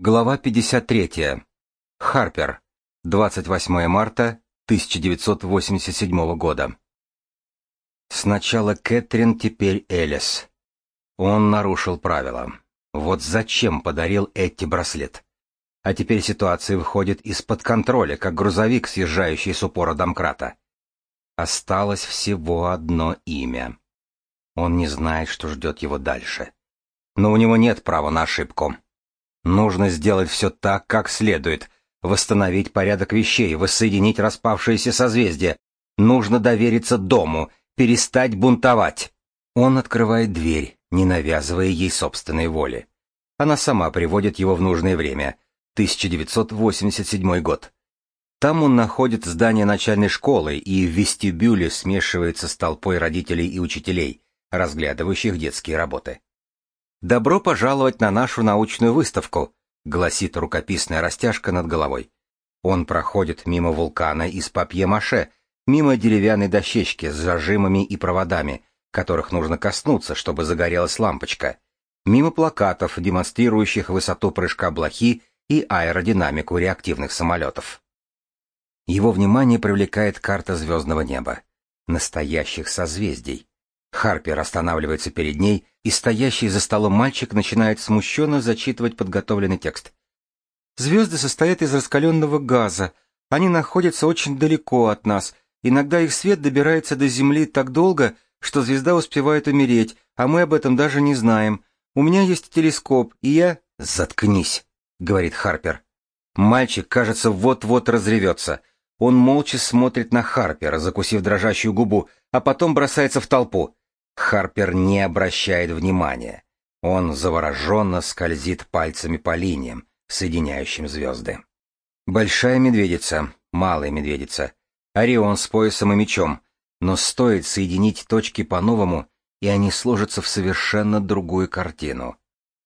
Глава 53. Харпер. 28 марта 1987 года. Сначала Кэтрин, теперь Элис. Он нарушил правила. Вот зачем подарил Этти браслет? А теперь ситуация выходит из-под контроля, как грузовик, съезжающий с упора домкрата. Осталось всего одно имя. Он не знает, что ждет его дальше. Но у него нет права на ошибку. Нужно сделать все так, как следует, восстановить порядок вещей, воссоединить распавшиеся созвездия. Нужно довериться дому, перестать бунтовать. Он открывает дверь, не навязывая ей собственной воли. Она сама приводит его в нужное время. 1987 год. Там он находит здание начальной школы и в вестибюле смешивается с толпой родителей и учителей, разглядывающих детские работы. «Добро пожаловать на нашу научную выставку», — гласит рукописная растяжка над головой. Он проходит мимо вулкана из папье-маше, мимо деревянной дощечки с зажимами и проводами, которых нужно коснуться, чтобы загорелась лампочка, мимо плакатов, демонстрирующих высоту прыжка блохи и аэродинамику реактивных самолетов. Его внимание привлекает карта звездного неба, настоящих созвездий, Харпер останавливается перед ней, и стоящий за столом мальчик начинает смущенно зачитывать подготовленный текст. «Звезды состоят из раскаленного газа. Они находятся очень далеко от нас. Иногда их свет добирается до Земли так долго, что звезда успевает умереть, а мы об этом даже не знаем. У меня есть телескоп, и я...» «Заткнись», — говорит Харпер. Мальчик, кажется, вот-вот разревется. Он молча смотрит на Харпера, закусив дрожащую губу, а потом бросается в толпу. Харпер не обращает внимания. Он завороженно скользит пальцами по линиям, соединяющим звезды. Большая медведица, малая медведица, Орион с поясом и мечом, но стоит соединить точки по-новому, и они сложатся в совершенно другую картину.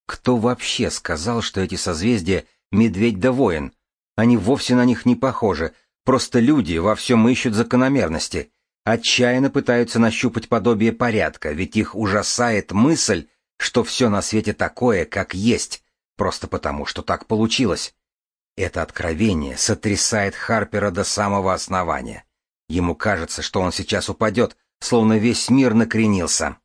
Кто вообще сказал, что эти созвездия — медведь да воин? Они вовсе на них не похожи, просто люди во всем ищут закономерности, отчаянно пытаются нащупать подобие порядка, ведь их ужасает мысль, что все на свете такое, как есть, просто потому, что так получилось. Это откровение сотрясает Харпера до самого основания. Ему кажется, что он сейчас упадет, словно весь мир накренился.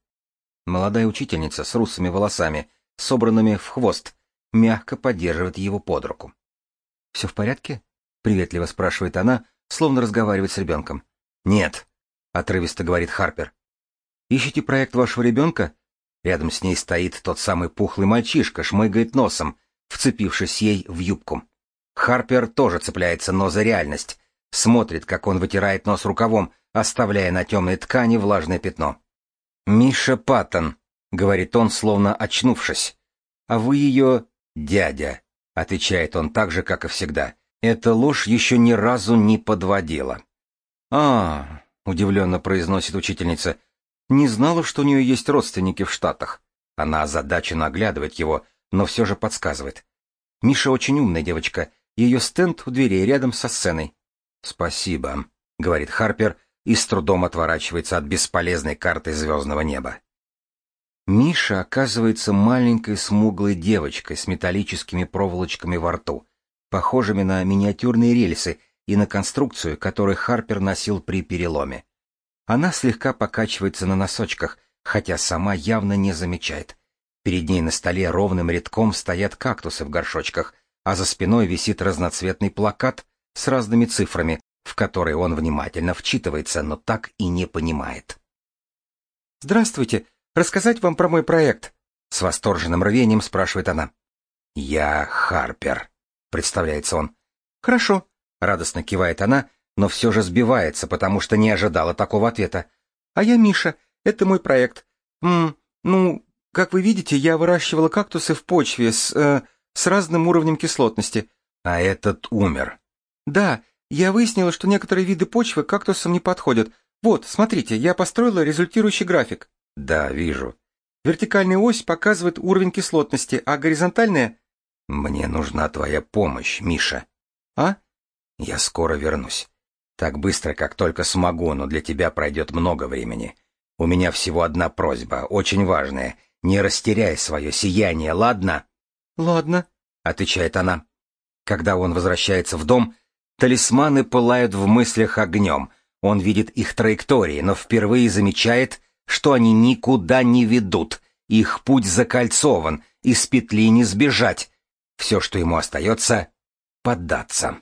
Молодая учительница с русыми волосами, собранными в хвост, мягко поддерживает его под руку. «Все в порядке?» — приветливо спрашивает она, словно разговаривает с ребенком. «Нет», отрывисто говорит Харпер. Ищете проект вашего ребенка? Рядом с ней стоит тот самый пухлый мальчишка, шмыгает носом, вцепившись ей в юбку. Харпер тоже цепляется, но за реальность. Смотрит, как он вытирает нос рукавом, оставляя на темной ткани влажное пятно. «Миша Паттон», — говорит он, словно очнувшись. «А вы ее дядя», — отвечает он так же, как и всегда. Эта ложь еще ни разу не подводила. «А, удивленно произносит учительница. Не знала, что у нее есть родственники в Штатах. Она озадаченно оглядывает его, но все же подсказывает. Миша очень умная девочка. Ее стенд у дверей рядом со сценой. Спасибо, говорит Харпер и с трудом отворачивается от бесполезной карты звездного неба. Миша оказывается маленькой смуглой девочкой с металлическими проволочками во рту, похожими на миниатюрные рельсы и на конструкцию, которую Харпер носил при переломе. Она слегка покачивается на носочках, хотя сама явно не замечает. Перед ней на столе ровным рядком стоят кактусы в горшочках, а за спиной висит разноцветный плакат с разными цифрами, в которые он внимательно вчитывается, но так и не понимает. «Здравствуйте! Рассказать вам про мой проект?» С восторженным рвением спрашивает она. «Я Харпер», — представляется он. «Хорошо. Радостно кивает она, но все же сбивается, потому что не ожидала такого ответа. А я Миша, это мой проект. М ну, как вы видите, я выращивала кактусы в почве с, э, с разным уровнем кислотности. А этот умер. Да, я выяснила, что некоторые виды почвы кактусам не подходят. Вот, смотрите, я построила результирующий график. Да, вижу. Вертикальная ось показывает уровень кислотности, а горизонтальная... Мне нужна твоя помощь, Миша. А? Я скоро вернусь. Так быстро, как только смогу, но для тебя пройдет много времени. У меня всего одна просьба, очень важная. Не растеряй свое сияние, ладно? Ладно, отвечает она. Когда он возвращается в дом, талисманы пылают в мыслях огнем. Он видит их траектории, но впервые замечает, что они никуда не ведут. Их путь закольцован, из петли не сбежать. Все, что ему остается — поддаться.